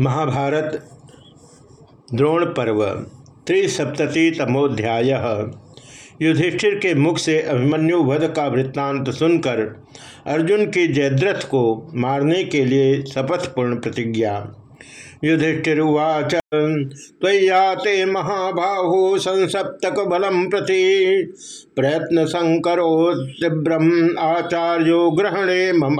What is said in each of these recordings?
महाभारत द्रोण पर्व, त्रिसप्ततितमोध्याय। युधिष्ठिर के मुख से अभिमन्यु वध का वृत्तांत सुनकर अर्जुन की जयद्रथ को मारने के लिए शपथपूर्ण प्रतिज्ञा। युधिष्ठिर्वाच। त्वयाते महाबाहो संसप्तक बलम प्रति। प्रयत्न संकरो तीव्रम आचार्यो ग्रहणे मम।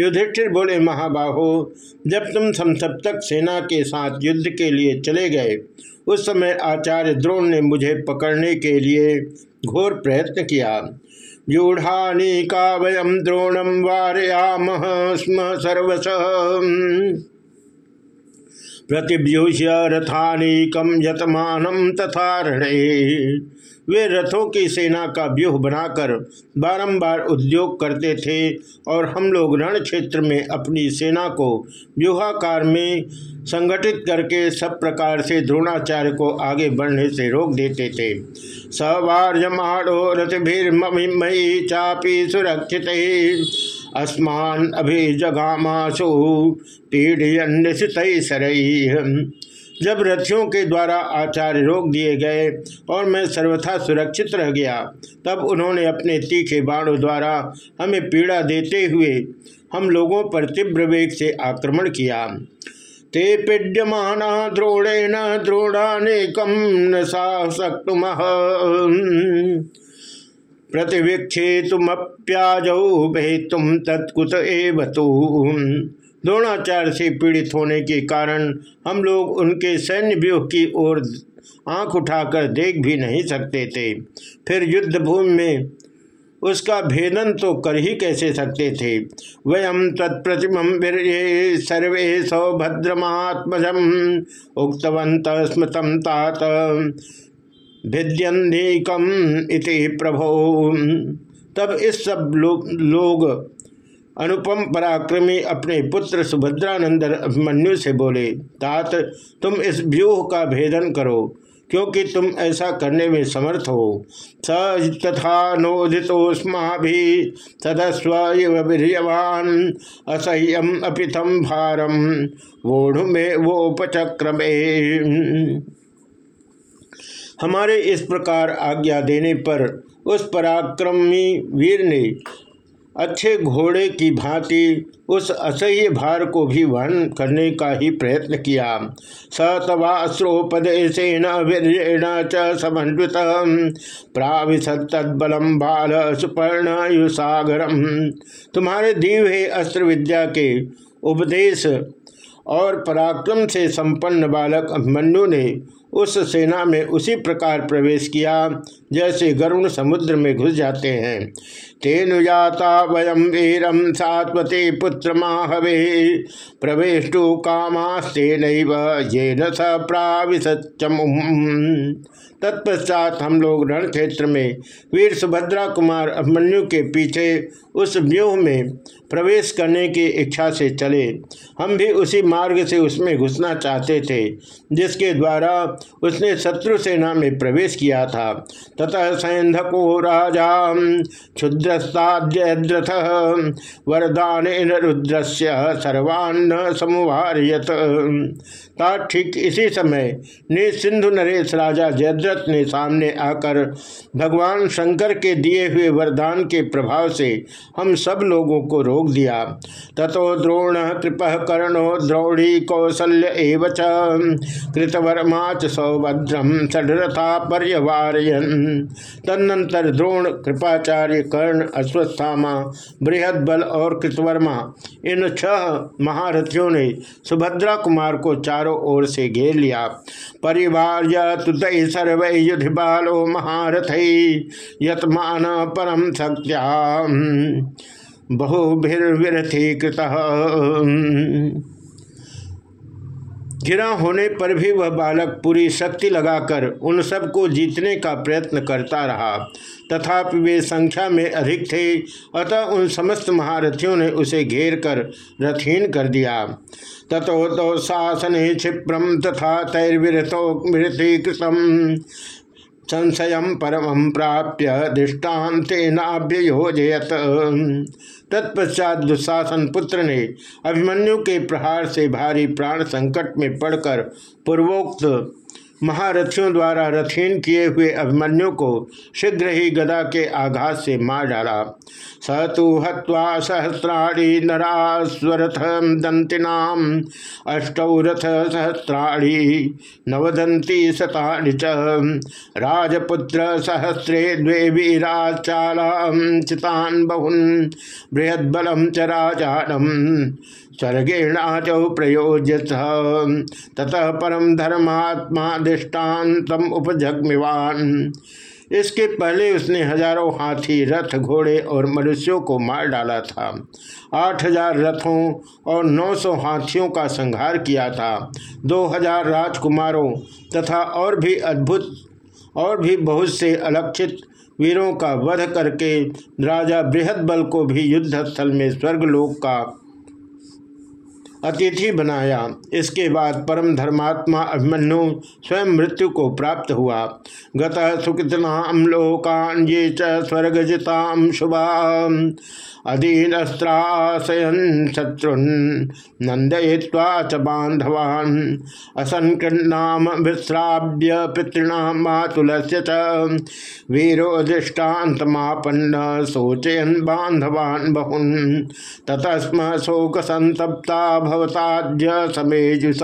युधिष्ठिर बोले, महाबाहो, जब तुम समसप्तक सेना के साथ युद्ध के लिए चले गए, उस समय आचार्य द्रोण ने मुझे पकड़ने के लिए घोर प्रयत्न किया। व्यूढ़ानी का वयम द्रोणम वारयाम स्म सर्वस प्रतिव्यूह्य रथानीकम यतमानम तथा रणे। वे रथों की सेना का व्यूह बनाकर बारंबार उद्योग करते थे और हम लोग रण क्षेत्र में अपनी सेना को व्यूहाकार में संगठित करके सब प्रकार से द्रोणाचार्य को आगे बढ़ने से रोक देते थे। सवार जमाड़ो सवार्यमाणो रथभिर्मयी चापी सुरक्षित। अस्मान अभिजगामासु पीढ़ियन सरई जब रथियों के द्वारा आचार्य रोक दिए गए और मैं सर्वथा सुरक्षित रह गया, तब उन्होंने अपने तीखे बाणों द्वारा हमें पीड़ा देते हुए हम लोगों पर तीव्र वेग से आक्रमण किया। ते पीड्यमान द्रोणेन द्रोणानेकम न साक्तुम प्रतिवीक्षे तुम प्याजौ तत्कुत एव द्रोणाचार्य से पीड़ित होने के कारण हम लोग उनके सैन्य व्यूह की ओर आँख उठाकर देख भी नहीं सकते थे। फिर युद्ध भूमि में उसका भेदन तो कर ही कैसे सकते थे? वयम तत्प्रतिम सर्वे सौभद्रमात्मजम उक्तवंत स्मृतम तात। भिद्यंधिकम इति प्रभो। तब इस सब लो, लोग अनुपम पराक्रमी अपने पुत्र सुभद्रानंदन अभिमन्यु से बोले तात तुम इस व्यूह का भेदन करो क्योंकि तुम ऐसा करने में समर्थ हो। स तथा नोदितोस्मा भी सदस्व असह्यम अपिथम भारम वोढ़ में वोपचक्रमे। हमारे इस प्रकार आज्ञा देने पर उस पराक्रमी वीर ने अच्छे घोड़े की भांति उस असह्य भार को भी वहन करने का ही प्रयत्न किया। स तवास्त्रोपदेशन वीरेण च समन्वित। प्राविशतबलम बाल सुपर्ण युसागरम तुम्हारे दीव है अस्त्र विद्या के उपदेश और पराक्रम से संपन्न बालक अभिमन्यु ने उस सेना में उसी प्रकार प्रवेश किया, जैसे गरुण समुद्र में घुस जाते हैं। तेनुजाता वयम वीरम सात्वते पुत्र माहवे प्रवेशु कामास्ते ये न स तत्पश्चात हम लोग रण क्षेत्र में वीर सुभद्रा कुमार अभिमन्यु के पीछे उस व्यूह में प्रवेश करने की इच्छा से चले। हम भी उसी मार्ग से उसमें घुसना चाहते थे, जिसके द्वारा उसने शत्रु सेना में प्रवेश किया था। ततः सैंधको राजा क्षुद्रस्ताद्रथ वरदान रुद्रस्य सर्वान्न समुहारियत ठीक इसी समय ने सिंधु नरेश राजा जयद्रथ ने सामने आकर भगवान शंकर के दिए हुए वरदान के प्रभाव से हम सब लोगों को रोक दिया। ततो द्रोण कृप कर्णो द्रौड़ी कौशल्य एवं कृतवर्मा च सौभद्रम षडरथा पर्यवारयन। तदनंतर द्रोण, कृपाचार्य, कर्ण, अश्वस्थामा बृहद बल और कृतवर्मा, इन छह महारथियों ने सुभद्रा कुमार को चारों ओर से घेर लिया। परिवार तुत सर्व युधि बालो महारथ यतमान परम शक्त्या बहुभिर्विरथी कृत घिरा होने पर भी वह बालक पूरी शक्ति लगाकर उन सबको जीतने का प्रयत्न करता रहा। तथापि वे संख्या में अधिक थे, अतः उन समस्त महारथियों ने उसे घेर कर रथहीन कर दिया। तथो तो शासन क्षिप्रम तथा तैर्विरतो संशय परम प्राप्य दृष्टान्तेनाभ्योजयत तत्पश्चात दुशासन पुत्र ने अभिमन्यु के प्रहार से भारी प्राण संकट में पड़कर पूर्वोक्त महारथियों द्वारा रथीन किए हुए अभिमन्यु को शीघ्र ही गदा के आघात से मार डाला। स तो हवा सहस्राणी नरास्वरथ दंतिनाम अष्टौ रथ सहस्राणी नवदंती शतानि च राजपुत्र सहस्रे द्वे वीराचाला चितान बहुन बृहद्बलम च राजानम स्वर्गेणाचौ प्रयोज्य ततः परम धर्मात्मा दृष्टान्तम उपजग्मिवान। इसके पहले उसने हज़ारों हाथी, रथ, घोड़े और मनुष्यों को मार डाला था। आठ हज़ार रथों और नौ सौ हाथियों का संहार किया था। दो हज़ार राजकुमारों तथा और भी अद्भुत और भी बहुत से अलक्षित वीरों का वध करके राजा बृहद बल को भी युद्ध स्थल में स्वर्गलोक का अतिथि बनाया। इसके बाद परम धर्मात्मा अभिमन्यु स्वयं मृत्यु को प्राप्त हुआ। गतः सुकृतनाम लोकान ये स्वर्गजिताम शुभा अधीनस्त्राशयन शत्रुन नंदय्वा च बांधवान असंकृणाम विश्राव्य पितृणाम मातुल वीरो दृष्टान्तमापन्न सोचयन बांधवान बहुन ततस्म शोक संतप्ता भवताद्य समेजुस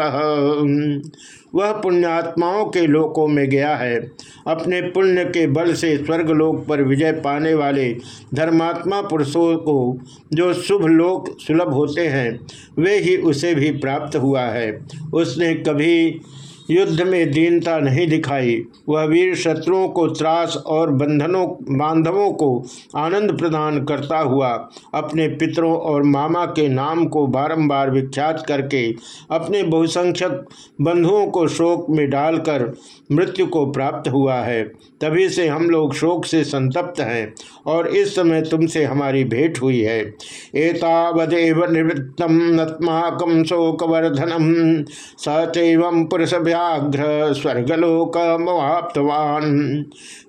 वह पुण्यात्माओं के लोकों में गया है। अपने पुण्य के बल से स्वर्गलोक पर विजय पाने वाले धर्मात्मा पुरुषों को जो शुभ लोक सुलभ होते हैं, वे ही उसे भी प्राप्त हुआ है। उसने कभी युद्ध में दीनता नहीं दिखाई। वह वीर शत्रुओं को त्रास और बंधनों, बांधवों को आनंद प्रदान करता हुआ अपने पितरों और मामा के नाम को बारंबार विख्यात करके अपने बहुसंख्यक बंधुओं को शोक में डालकर मृत्यु को प्राप्त हुआ है। तभी से हम लोग शोक से संतप्त हैं और इस समय तुमसे हमारी भेंट हुई है। एतावदेव निवृत्तम नत्माकम शोकवर्धनम सचैव पुरुष व्याघ्र स्वर्गलोक मवाप्तवान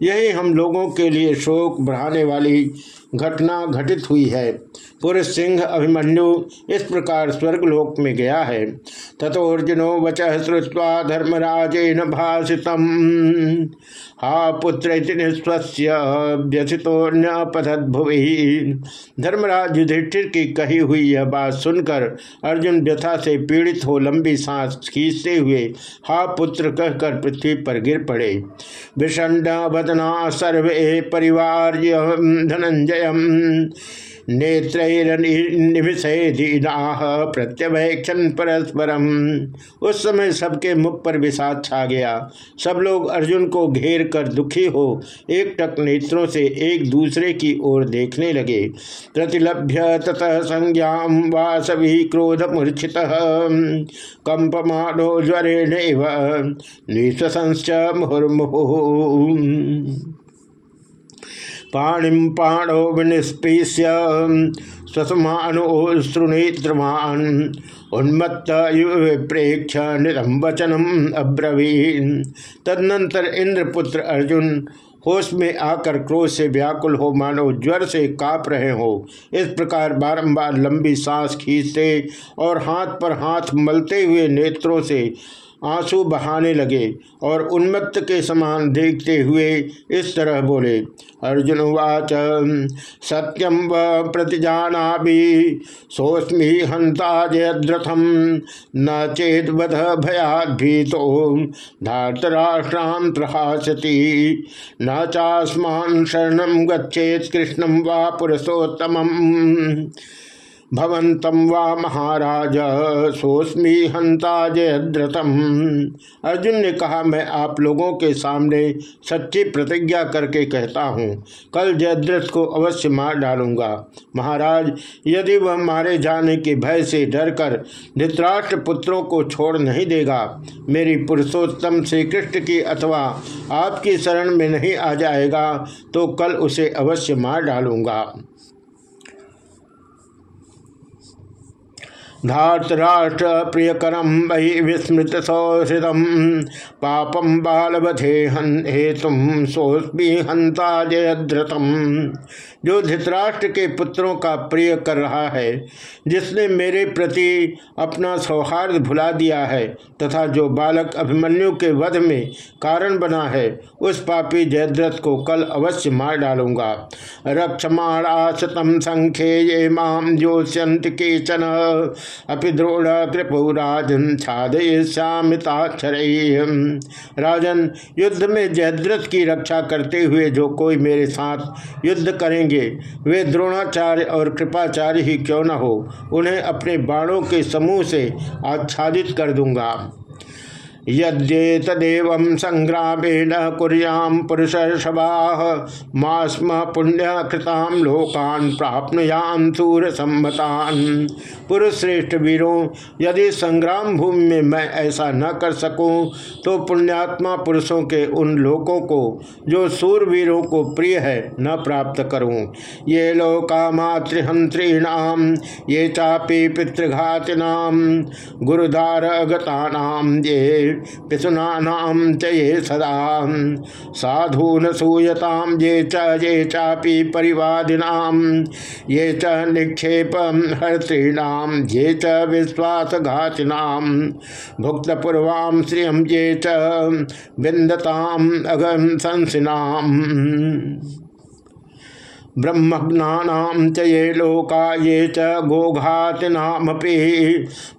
यही हम लोगों के लिए शोक बढ़ाने वाली घटना घटित हुई है। पुरुष सिंह अभिमन्यु इस प्रकार स्वर्गलोक में गया है। तथोर्जुनो वच श्रुवा धर्मराजेन भाषित हा पुत्र भुवि। धर्मराज युधिष्ठिर की कही हुई यह बात सुनकर अर्जुन व्यथा से पीड़ित हो लंबी सांस खींचते हुए हा पुत्र कहकर पृथ्वी पर गिर पड़े। विषण वदना सर्वे परिवार धनंजय नेत्रैरनिमिषेदीना प्रत्यभक्षण परस्परम। उस समय सबके मुख पर विषाद छा गया। सब लोग अर्जुन को घेर कर दुखी हो, एक टक नेत्रों से एक दूसरे की ओर देखने लगे। प्रतिलभ्य ततः संज्ञा वासवी क्रोध मूर्छित। कंपमानो ज्वरे निश्वसंश्च मुहुर्मुहु। पाणिम पाणो विनिष्पीष्य। स्वसमानोश्रुनेत्रमान उन्मत्त प्रेक्ष निरम वचनम अब्रवीन। तदनंतर इंद्रपुत्र अर्जुन होश में आकर क्रोध से व्याकुल हो मानो ज्वर से काप रहे हो। इस प्रकार बारंबार लंबी सांस खींचते और हाथ पर हाथ मलते हुए नेत्रों से आँसू बहाने लगे और उन्मत्त के समान देखते हुए इस तरह बोले, अर्जुन वाच सत्यम व प्रतिजाना भी सोस्मी हंता जयद्रथम न चेत बध भयाद्भीतो धातराष्ट्रां प्रहासति न चास्मान शरण गच्छेत कृष्णम व पुरुषोत्तम भवंतम वा महाराज। सोस्मी हंता जयद्रतम अर्जुन ने कहा, मैं आप लोगों के सामने सच्ची प्रतिज्ञा करके कहता हूँ, कल जयद्रथ को अवश्य मार डालूँगा। महाराज, यदि वह मारे जाने के भय से डरकर धृतराष्ट्र पुत्रों को छोड़ नहीं देगा, मेरी पुरुषोत्तम श्री कृष्ण की अथवा आपकी शरण में नहीं आ जाएगा तो कल उसे अवश्य मार डालूँगा। धातराष्ट्र प्रियकरम वही विस्मृत सौषिदम पापम बालवधे हे तुम सोस्मी हंता जयद्रतम जो धृतराष्ट्र के पुत्रों का प्रिय कर रहा है, जिसने मेरे प्रति अपना सौहार्द भुला दिया है तथा जो बालक अभिमन्यु के वध में कारण बना है, उस पापी जयद्रथ को कल अवश्य मार डालूँगा। रक्षमाणाशतम संख्ये ये माम ज्योष्यंत केचन। अपि द्रोण कृपुराजन छादयश्यामिताक्षर राजन, युद्ध में जयद्रथ की रक्षा करते हुए जो कोई मेरे साथ युद्ध करेंगे वे द्रोणाचार्य और कृपाचार्य ही क्यों न हो, उन्हें अपने बाणों के समूह से आच्छादित कर दूँगा। यद्येतदेव संग्रामेण कुरियाम पुरुषर्षभा मास्म पुण्य कृताम लोकान प्राप्नुयाम सूर सम्मतान पुरुष श्रेष्ठ वीरों यदि संग्राम भूमि में मैं ऐसा न कर सकूँ तो पुण्यात्मा पुरुषों के उन लोकों को, जो सूरवीरों को प्रिय है, न प्राप्त करूँ। ये लोका मातृहंत्रीणाम ये चापी पितृघातिनाम गुरुधार गतानाम ये पिशुनानाम च ये सदा। साधून सूयताम ये च, ये चापी परिवादिनाम ये च निक्षेप हर्तॄणाम ये च विश्वासघातिनाम भुक्तपूर्वाम श्रियम ये च विन्दताम अगम संसिनाम। ब्रह्मज्ञानाम च ये लोका ये च गोघातिनामपि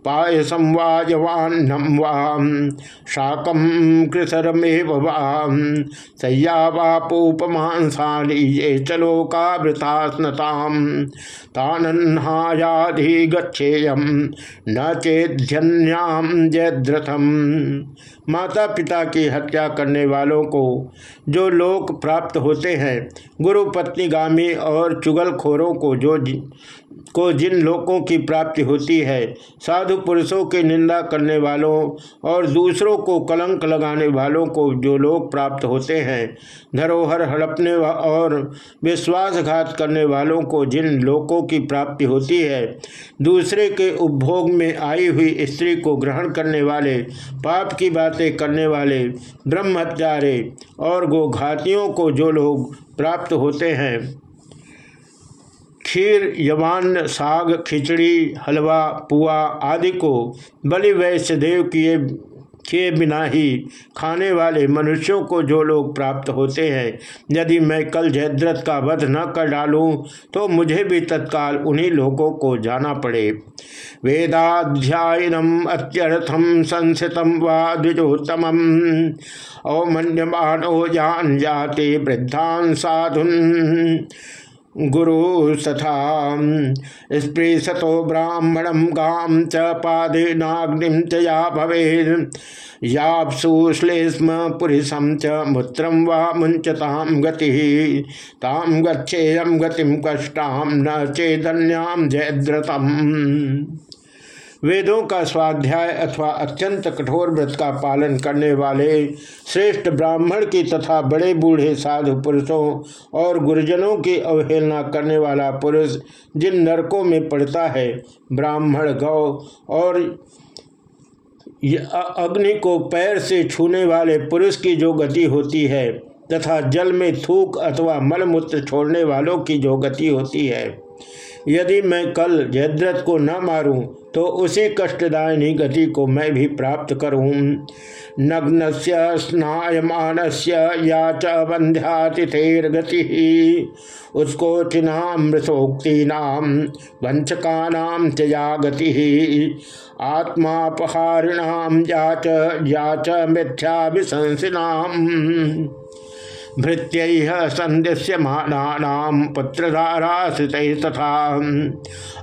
पायसं वाजवान्नं वां शाकं ये च लोकावृतास्नतां तानन्हायाधि गच्छेयं न जयद्रथम माता पिता की हत्या करने वालों को जो लोक प्राप्त होते हैं गुरु पत्नी गामी और चुगलखोरों को जो को जिन लोगों की प्राप्ति होती है, साधु पुरुषों की निंदा करने वालों और दूसरों को कलंक लगाने वालों को जो लोग प्राप्त होते हैं, धरोहर हड़पने और विश्वासघात करने वालों को जिन लोगों की प्राप्ति होती है, दूसरे के उपभोग में आई हुई स्त्री को ग्रहण करने वाले, पाप की बातें करने वाले, ब्रह्मचारे और गोघातियों को जो लोग प्राप्त होते हैं। खीर, यवान, साग, खिचड़ी, हलवा, पुआ आदि को बलि वैश्य देव किए किए बिना ही खाने वाले मनुष्यों को जो लोग प्राप्त होते हैं, यदि मैं कल जयद्रथ का वध न कर डालूं तो मुझे भी तत्काल उन्हीं लोगों को जाना पड़े। वेदाध्यायनम अत्यर्थम संसितम व द्विजोत्तम जान जाते वृद्धान साधुन। गुरु तथा स्पृशतो ब्राह्मणम गाम च पादे नाग्निम च या भवे यापसुश्लेष्म पुरुषम च मूत्रम वा मुंचताम गति। ताम गच्छेयम गतिम कष्टाम न चेदन्याम जयद्रतम वेदों का स्वाध्याय अथवा अत्यंत कठोर व्रत का पालन करने वाले श्रेष्ठ ब्राह्मण की तथा बड़े बूढ़े साधु पुरुषों और गुरुजनों की अवहेलना करने वाला पुरुष जिन नरकों में पड़ता है, ब्राह्मण गौ और अग्नि को पैर से छूने वाले पुरुष की जो गति होती है तथा जल में थूक अथवा मलमूत्र छोड़ने वालों की जो गति होती है। यदि मैं कल जयद्रथ को न मारूं तो उसी कष्टदायिनी गति को मैं भी प्राप्त करूँ। नग्न से स्नायमान या च बंध्यातिथेर्गति उसको चिनामृतोक्तीनाम वंचका च या गति आत्मापहारिणाम या च या च मिथ्या विशंसिनाम भृत्य संदिश्यमानाम पुत्रधाराश्रित तथा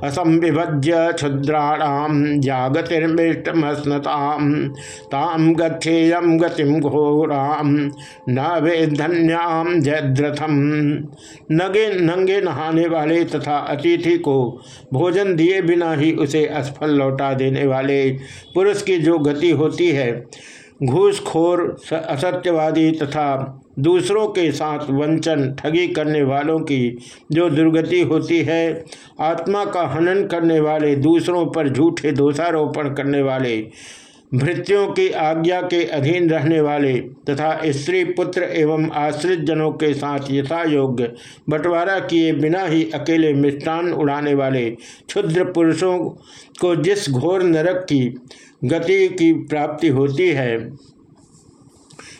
असंविभज्य क्षुद्राणाम जागतिर्मिष्टमस्नताम ताम गच्छेयम गतिम घोराम न वेधन्याम जयद्रथम। नगे नंगे नहाने वाले तथा अतिथि को भोजन दिए बिना ही उसे असफल लौटा देने वाले पुरुष की जो गति होती है, घूसखोर असत्यवादी तथा दूसरों के साथ वंचन, ठगी करने वालों की जो दुर्गति होती है, आत्मा का हनन करने वाले, दूसरों पर झूठे दोषारोपण करने वाले, भृत्यों की आज्ञा के अधीन रहने वाले तथा स्त्री, पुत्र एवं आश्रित जनों के साथ यथा योग्य बंटवारा किए बिना ही अकेले मिष्टान उड़ाने वाले, क्षुद्र पुरुषों को जिस घोर नरक की गति की प्राप्ति होती है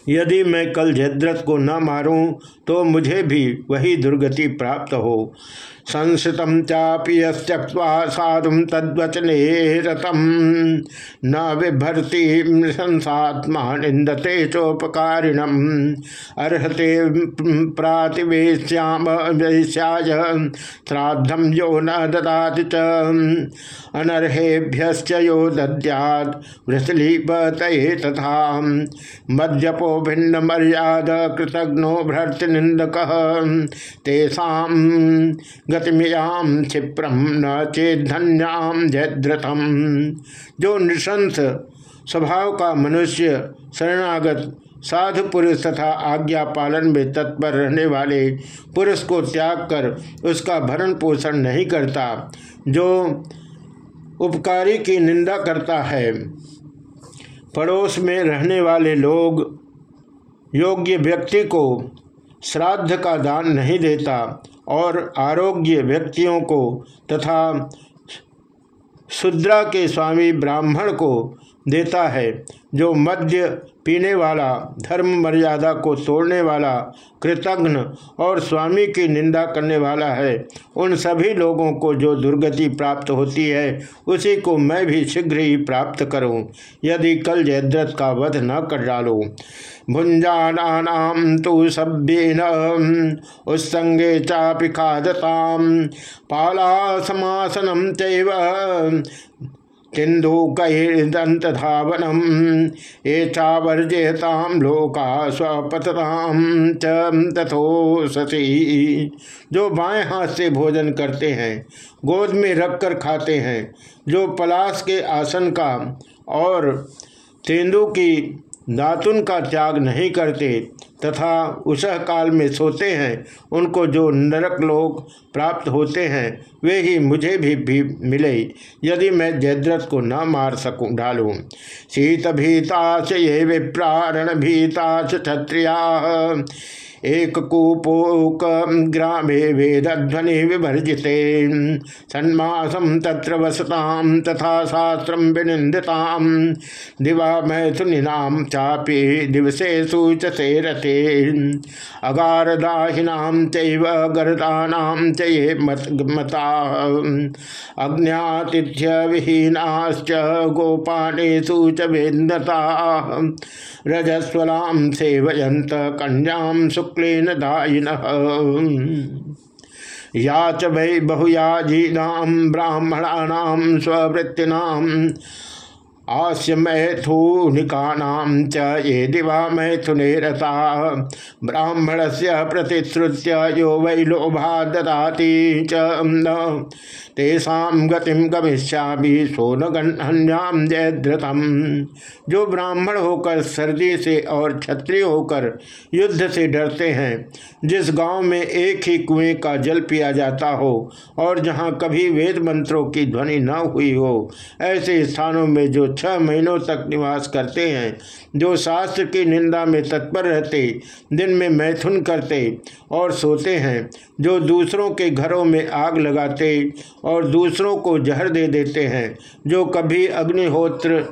यदि मैं कल जयद्रथ को न मारूं तो मुझे भी वही दुर्गति प्राप्त हो। संसित चापि यस्वा साधु तद्वचने रतम न बिभर्ति संसात्मा निंदते चोपकारिणम अर्हते प्रातिवेश्याय श्राद्धम यो न ददाति च। अनर्हेभ्य यो दद्यात् तथा। मद्यपो भिन्न मर्याद कृतघ्नो भर्त निंदक तेषा गतिमयाम क्षिप्रम न चेधन्याम जयद्रथम जो निशंस स्वभाव का मनुष्य, शरणागत, साधु पुरुष तथा आज्ञा पालन में तत्पर रहने वाले पुरुष को त्याग कर उसका भरण पोषण नहीं करता, जो उपकारी की निंदा करता है। पड़ोस में रहने वाले लोग योग्य व्यक्ति को श्राद्ध का दान नहीं देता और आरोग्य व्यक्तियों को तथा शुद्रा के स्वामी ब्राह्मण को देता है जो मद्य पीने वाला, धर्म मर्यादा को तोड़ने वाला कृतघ्न और स्वामी की निंदा करने वाला है। उन सभी लोगों को जो दुर्गति प्राप्त होती है, उसी को मैं भी शीघ्र ही प्राप्त करूँ, यदि कल जयद्रथ का वध न कर डालूं। भुंजानाम तो सभ्येन उत्संगे चापि खादताम पाला समासनम चैव किंदुकैर्दंतधावनम ये चावर्जयताम लोका स्वपतताम तथो सती जो बाएँ हाथ से भोजन करते हैं, गोद में रखकर खाते हैं, जो पलाश के आसन का और तेंदु की दातुन का त्याग नहीं करते तथा उस काल में सोते हैं। उनको जो नरक लोग प्राप्त होते हैं वे ही मुझे भी, भी मिले। यदि मैं जयद्रथ को न मार सकूँ डालूं शीत भीता से ये विप्रारण भीता क्षत्रिया। एक कूपोक ग्रामे वेदध्वनि विभर्जिते। सन्मासम तत्र वसताम तथा शास्त्र विनिंदिताम दिवा मैथुनिनाम चापी दिवसे सूचसे रथे। अगारदाहिनाम चैव गर्दानाम चये मता अग्नियातिथ्य विहीनाश्च गोपानेषु च वेदता रजस्वलाम सेवयंत कन्याम सुख शुक्लेन दायिन या च वै बहुयाजीनाम ब्राह्मणानाम स्ववृत्तिनाम आस्य मैथुनिकानाम च ये दिवा मैथुने रता ब्राह्मण से प्रतिश्रुत्य यो वै लोभा ददाति च। तेषाम गतिम गमिष्यामी सोनगन्याम जयद्रथम जो ब्राह्मण होकर सर्दी से और क्षत्रिय होकर युद्ध से डरते हैं, जिस गाँव में एक ही कुएँ का जल पिया जाता हो और जहाँ कभी वेद मंत्रों की ध्वनि न हुई हो, ऐसे स्थानों में जो छह महीनों तक निवास करते हैं, जो शास्त्र की निंदा में तत्पर रहते, दिन में मैथुन करते और सोते हैं, जो दूसरों के घरों में आग लगाते और दूसरों को जहर दे देते हैं, जो कभी अग्निहोत्र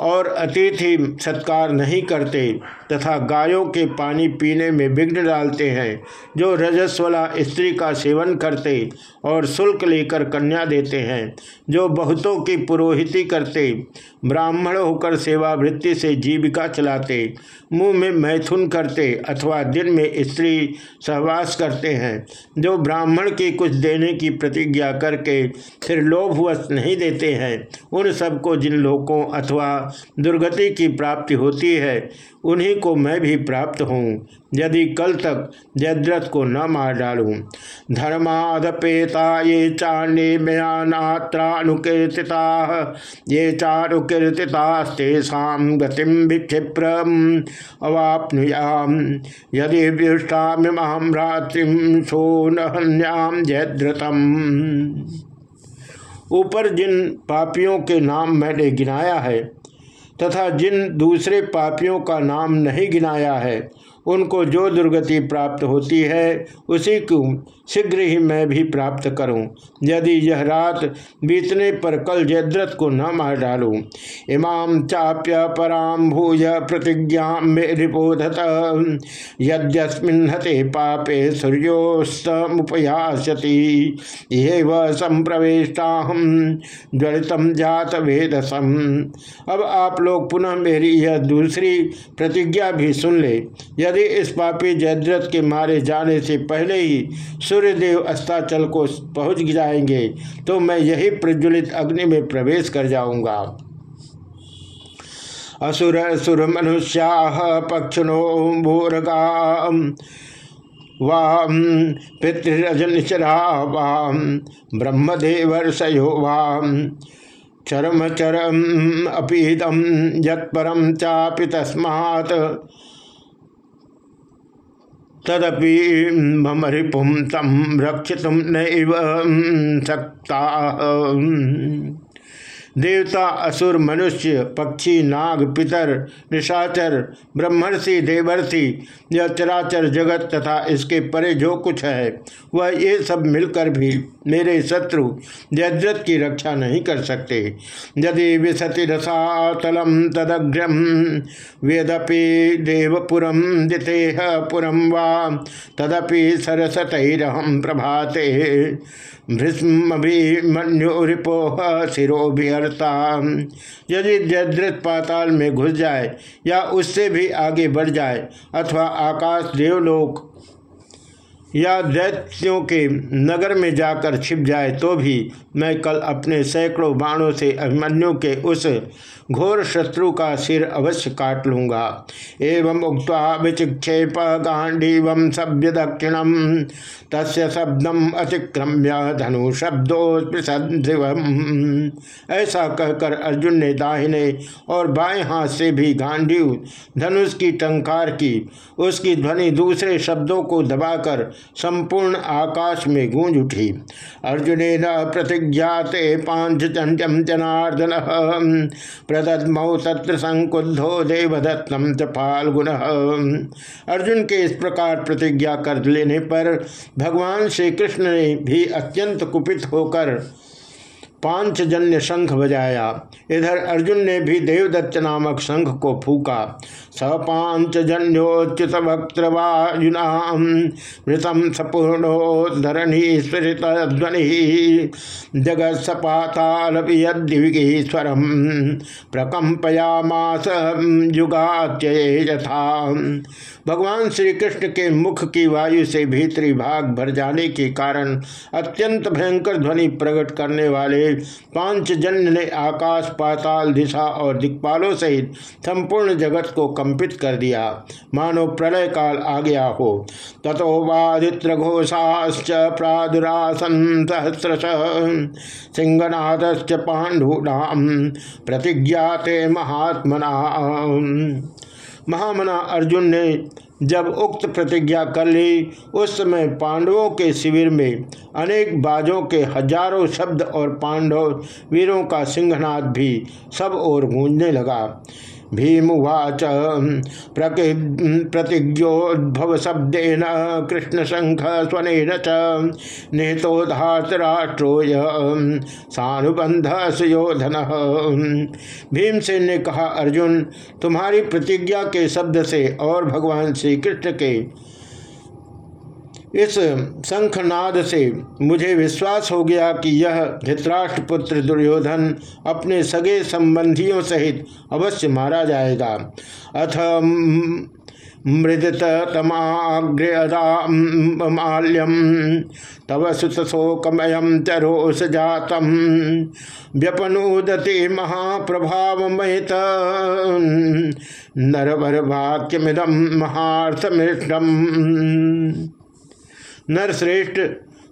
और अतिथि सत्कार नहीं करते तथा गायों के पानी पीने में विघ्न डालते हैं, जो रजस्वला स्त्री का सेवन करते और शुल्क लेकर कन्या देते हैं, जो बहुतों की पुरोहिती करते, ब्राह्मण होकर सेवावृत्ति से जीविका चलाते, मुँह में मैथुन करते अथवा दिन में स्त्री सहवास करते हैं, जो ब्राह्मण की कुछ देने की प्रतिज्ञा करके फिर लोभवश नहीं देते हैं, उन सबको जिन लोगों अथवा दुर्गति की प्राप्ति होती है, उन्हीं को मैं भी प्राप्त हूँ, यदि कल तक जयद्रथ को न मार डालूं। धर्मादपेता ये चाण्डे मया नात्रानुकीर्तिता ये चारुकीर्तितास्तेषा गतिम विक्षिप्र अवापनुयाम। यदि व्युष्टामिमां रात्रिम सोनहन्याम जयद्रथम। ऊपर जिन पापियों के नाम मैंने गिनाया है तथा जिन दूसरे पापियों का नाम नहीं गिनाया है उनको जो दुर्गति प्राप्त होती है, उसी को शीघ्र ही मैं भी प्राप्त करूँ। यदि यह रात बीतने पर कल जयद्रथ को न मार डालूं इमाम चाप्य पराम भूय प्रतिज्ञा में रिपोधत। यद्यस्मिन हते पापे सूर्योस्तमुपयासति ये वह संप्रवेशता हम ज्वलितम जात वेदसम। अब आप लोग पुनः मेरी यह दूसरी प्रतिज्ञा भी सुन ले। यदि इस पापी जयद्रथ के मारे जाने से पहले ही सूर्यदेव अस्ताचल को पहुँच जाएँगे तो मैं यही प्रज्वलित अग्नि में प्रवेश कर जाऊँगा। असुर सुर मनुष्या पक्षिणो भूरगा वाम पितृरजनिचरा वाम ब्रह्मदेवर्षयो वाम चरम चरम अपीदम यत्परम चापि तस्मात् तदपि मम रिपुम तम रक्षित नैव सकता देवता, असुर, मनुष्य, पक्षी, नाग, पितर, निशाचर, ब्रह्मर्षि, देवर्षि यह चराचर जगत तथा इसके परे जो कुछ है, वह ये सब मिलकर भी मेरे शत्रु जयद्रथ की रक्षा नहीं कर सकते। यदि विशति रसातलम तदग्रम वेदपि देवपुरम दितेह पुरम वा, तदपि सरसतरहम प्रभाते। भीष्मभिमन्युरिपोह शिरोभिहरता यदि जयद्रथ पाताल में घुस जाए या उससे भी आगे बढ़ जाए अथवा आकाश देवलोक या दैत्यों के नगर में जाकर छिप जाए तो भी मैं कल अपने सैकड़ों बाणों से अभिमन्यु के उस घोर शत्रु का सिर अवश्य काट लूँगा। एवं उक्त विचिक्षेप गांडीव सभ्य दक्षिणम तस् शब्दम अतिक्रम्य धनु शब्दोत्म ऐसा कहकर अर्जुन ने दाहिने और बाएँ हाथ से भी गांडीव धनुष की टंकार की, उसकी ध्वनि दूसरे शब्दों को दबाकर संपूर्ण आकाश में गूंज उठी। अर्जुन न प्रतिज्ञाते पांचचंडम जनार्दन प्रदत्मौ तत्र संकुद्धो देवदत्तम च फाल्गुन। अर्जुन के इस प्रकार प्रतिज्ञा कर लेने पर भगवान श्री कृष्ण ने भी अत्यंत कुपित होकर पांचजन्य शंख बजाया। इधर अर्जुन ने भी देवदत्त नामक शंख को फूका। स पांचजन्योच्युत वक्त्रवाजुना मृतम सपूर्णोधरणी स्फुरित ध्वनि जगत सपाताल स्वरम प्रकम्पयामास युगात्यय यथा भगवान श्री कृष्ण के मुख की वायु से भीतरी भाग भर जाने के कारण अत्यंत भयंकर ध्वनि प्रकट करने वाले पांचजन्य ने आकाश, पाताल, दिशा और दिक्पालों सहित संपूर्ण जगत को कंपित कर दिया। मानो प्रलय काल आ गया हो। तथो वादित्र घोषाश्च प्रादुरासन सहस्रश। सिंहनाथ पांडूनाम प्रतिज्ञाते महात्मना। महामना अर्जुन ने जब उक्त प्रतिज्ञा कर ली, उस समय पांडवों के शिविर में अनेक बाजों के हज़ारों शब्द और पांडव वीरों का सिंहनाद भी सब ओर गूंजने लगा। भीमुवाच प्रतिज्ञोद्भव शब्देन कृष्ण शंख स्वन निहितो धातराष्ट्रोय सानुबंध भीमसेन ने कहा, अर्जुन, तुम्हारी प्रतिज्ञा के शब्द से और भगवान श्री कृष्ण के इस शंखनाद से मुझे विश्वास हो गया कि यह धृतराष्ट्रपुत्र दुर्योधन अपने सगे संबंधियों सहित अवश्य मारा जाएगा। अथ मृदत तमाग्र्यदामाल्यम तव सुत शोकमयम चरोस जातम, व्यपनुदते महाप्रभावमयत नरवर वाक्यमिदम महार्थमिष्टम नरश्रेष्ठ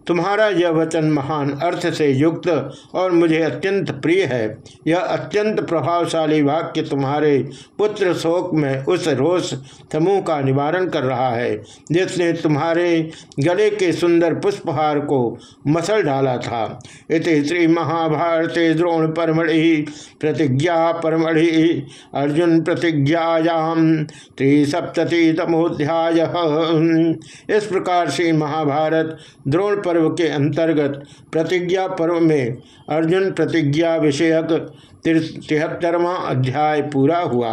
तुम्हारा यह वचन महान अर्थ से युक्त और मुझे अत्यंत प्रिय है। यह अत्यंत प्रभावशाली वाक्य तुम्हारे पुत्र शोक में उस रोष समूह का निवारण कर रहा है, जिसने तुम्हारे गले के सुंदर पुष्पहार को मसल डाला था। इस श्री महाभारत द्रोण परमढ़ि प्रतिज्ञा परमढ़ि। अर्जुन प्रतिज्ञायाम त्रिसप्तति तमोध्याय इस प्रकार से महाभारत द्रोण पर पर्व के अंतर्गत प्रतिज्ञा पर्व में अर्जुन प्रतिज्ञा विषयक तिहत्तरवा अध्याय पूरा हुआ।